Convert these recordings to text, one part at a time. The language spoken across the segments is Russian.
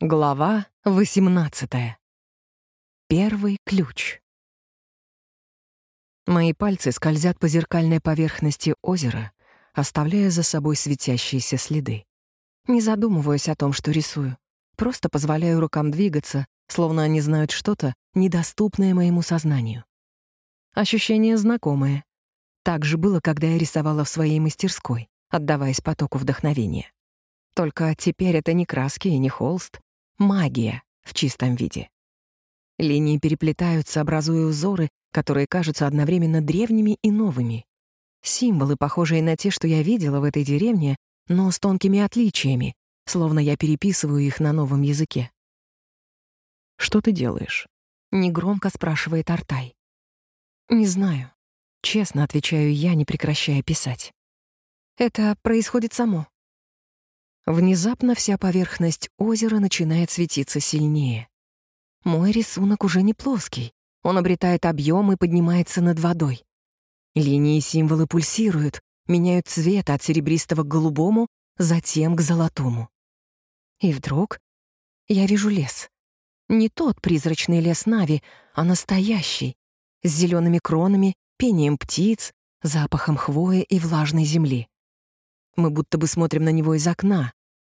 Глава 18. Первый ключ. Мои пальцы скользят по зеркальной поверхности озера, оставляя за собой светящиеся следы. Не задумываюсь о том, что рисую. Просто позволяю рукам двигаться, словно они знают что-то, недоступное моему сознанию. Ощущение знакомое. Так же было, когда я рисовала в своей мастерской, отдаваясь потоку вдохновения. Только теперь это не краски и не холст, Магия в чистом виде. Линии переплетаются, образуя узоры, которые кажутся одновременно древними и новыми. Символы, похожие на те, что я видела в этой деревне, но с тонкими отличиями, словно я переписываю их на новом языке. «Что ты делаешь?» — негромко спрашивает Артай. «Не знаю». Честно отвечаю я, не прекращая писать. «Это происходит само. Внезапно вся поверхность озера начинает светиться сильнее. Мой рисунок уже не плоский. Он обретает объем и поднимается над водой. Линии и символы пульсируют, меняют цвет от серебристого к голубому, затем к золотому. И вдруг я вижу лес. Не тот призрачный лес Нави, а настоящий, с зелеными кронами, пением птиц, запахом хвои и влажной земли. Мы будто бы смотрим на него из окна,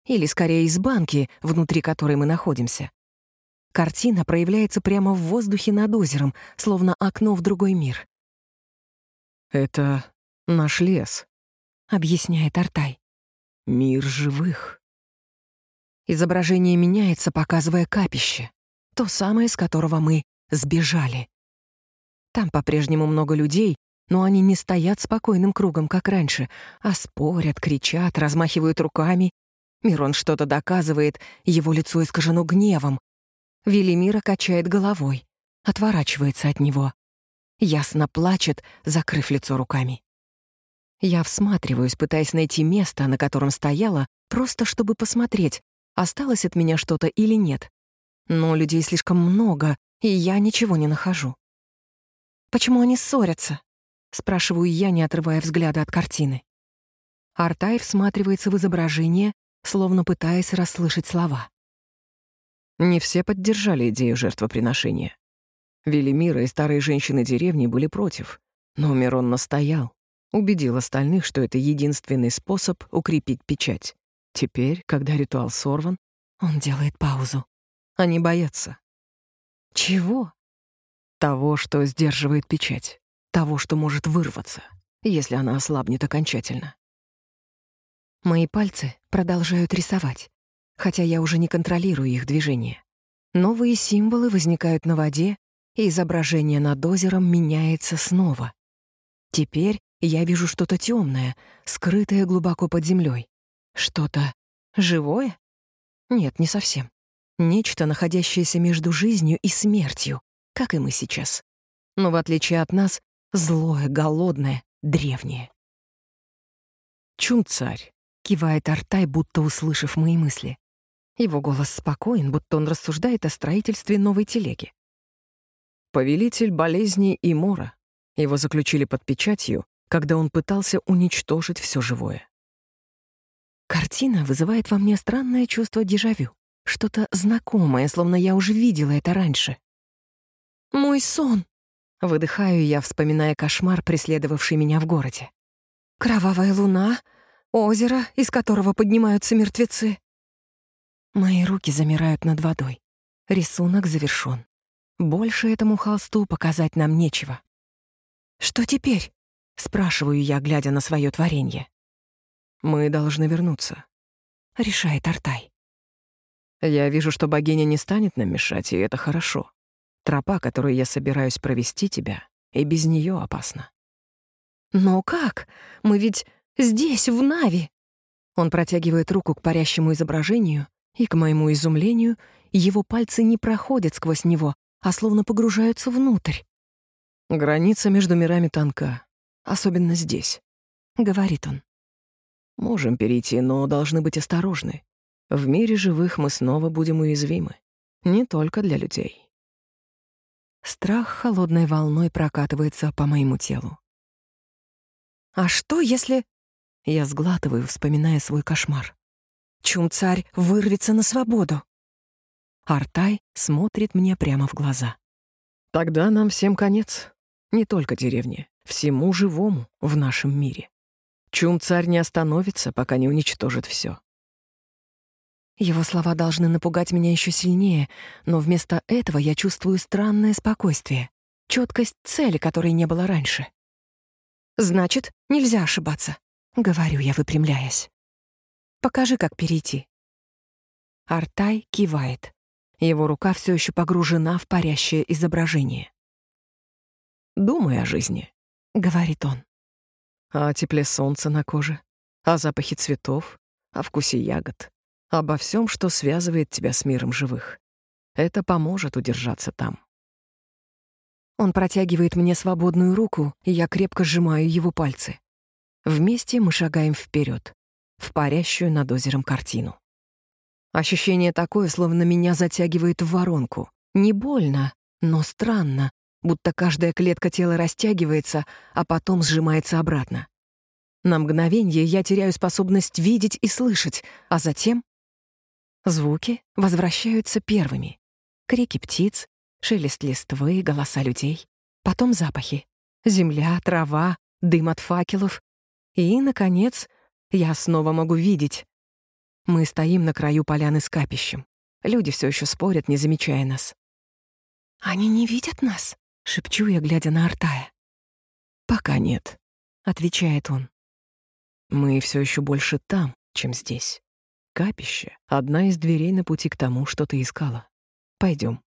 или скорее из банки, внутри которой мы находимся. Картина проявляется прямо в воздухе над озером, словно окно в другой мир. «Это наш лес», — объясняет Артай. «Мир живых». Изображение меняется, показывая капище, то самое, с которого мы сбежали. Там по-прежнему много людей, но они не стоят спокойным кругом, как раньше, а спорят, кричат, размахивают руками Мирон что-то доказывает, его лицо искажено гневом. Велимира качает головой, отворачивается от него. Ясно плачет, закрыв лицо руками. Я всматриваюсь, пытаясь найти место, на котором стояла, просто чтобы посмотреть, осталось от меня что-то или нет. Но людей слишком много, и я ничего не нахожу. «Почему они ссорятся?» — спрашиваю я, не отрывая взгляда от картины. Артай всматривается в изображение, словно пытаясь расслышать слова. Не все поддержали идею жертвоприношения. Велимира и старые женщины деревни были против, но Мирон настоял, убедил остальных, что это единственный способ укрепить печать. Теперь, когда ритуал сорван, он делает паузу. Они боятся. Чего? Того, что сдерживает печать. Того, что может вырваться, если она ослабнет окончательно. Мои пальцы продолжают рисовать, хотя я уже не контролирую их движение. Новые символы возникают на воде, и изображение над озером меняется снова. Теперь я вижу что-то темное, скрытое глубоко под землей. Что-то живое? Нет, не совсем. Нечто, находящееся между жизнью и смертью, как и мы сейчас. Но в отличие от нас, злое, голодное, древнее. Чум-царь. Кивает Артай, будто услышав мои мысли. Его голос спокоен, будто он рассуждает о строительстве новой телеги. Повелитель болезней и мора. Его заключили под печатью, когда он пытался уничтожить все живое. Картина вызывает во мне странное чувство дежавю. Что-то знакомое, словно я уже видела это раньше. «Мой сон!» — выдыхаю я, вспоминая кошмар, преследовавший меня в городе. «Кровавая луна, Озеро, из которого поднимаются мертвецы. Мои руки замирают над водой. Рисунок завершён. Больше этому холсту показать нам нечего. «Что теперь?» — спрашиваю я, глядя на своё творение. «Мы должны вернуться», — решает Артай. «Я вижу, что богиня не станет нам мешать, и это хорошо. Тропа, которую я собираюсь провести тебя, и без неё опасна». «Но как? Мы ведь Здесь, в Нави!» Он протягивает руку к парящему изображению, и, к моему изумлению, его пальцы не проходят сквозь него, а словно погружаются внутрь. «Граница между мирами тонка, особенно здесь», — говорит он. «Можем перейти, но должны быть осторожны. В мире живых мы снова будем уязвимы. Не только для людей». Страх холодной волной прокатывается по моему телу. «А что, если...» Я сглатываю, вспоминая свой кошмар. Чум-царь вырвется на свободу. Артай смотрит мне прямо в глаза. Тогда нам всем конец. Не только деревне, всему живому в нашем мире. Чум-царь не остановится, пока не уничтожит все. Его слова должны напугать меня еще сильнее, но вместо этого я чувствую странное спокойствие, четкость цели, которой не было раньше. «Значит, нельзя ошибаться», — говорю я, выпрямляясь. «Покажи, как перейти». Артай кивает. Его рука все еще погружена в парящее изображение. «Думай о жизни», — говорит он. «О тепле солнца на коже, о запахе цветов, о вкусе ягод, обо всем, что связывает тебя с миром живых. Это поможет удержаться там». Он протягивает мне свободную руку, и я крепко сжимаю его пальцы. Вместе мы шагаем вперед, в парящую над озером картину. Ощущение такое, словно меня затягивает в воронку. Не больно, но странно, будто каждая клетка тела растягивается, а потом сжимается обратно. На мгновение я теряю способность видеть и слышать, а затем звуки возвращаются первыми. Крики птиц, шелест листвы, голоса людей, потом запахи. Земля, трава, дым от факелов. И, наконец, я снова могу видеть, мы стоим на краю поляны с капищем. Люди все еще спорят, не замечая нас. «Они не видят нас?» — шепчу я, глядя на Артая. «Пока нет», — отвечает он. «Мы все еще больше там, чем здесь. Капище — одна из дверей на пути к тому, что ты искала. Пойдем.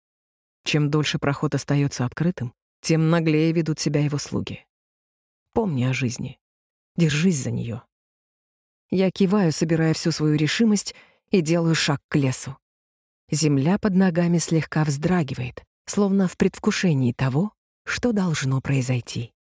Чем дольше проход остается открытым, тем наглее ведут себя его слуги. Помни о жизни. Держись за нее. Я киваю, собирая всю свою решимость, и делаю шаг к лесу. Земля под ногами слегка вздрагивает, словно в предвкушении того, что должно произойти.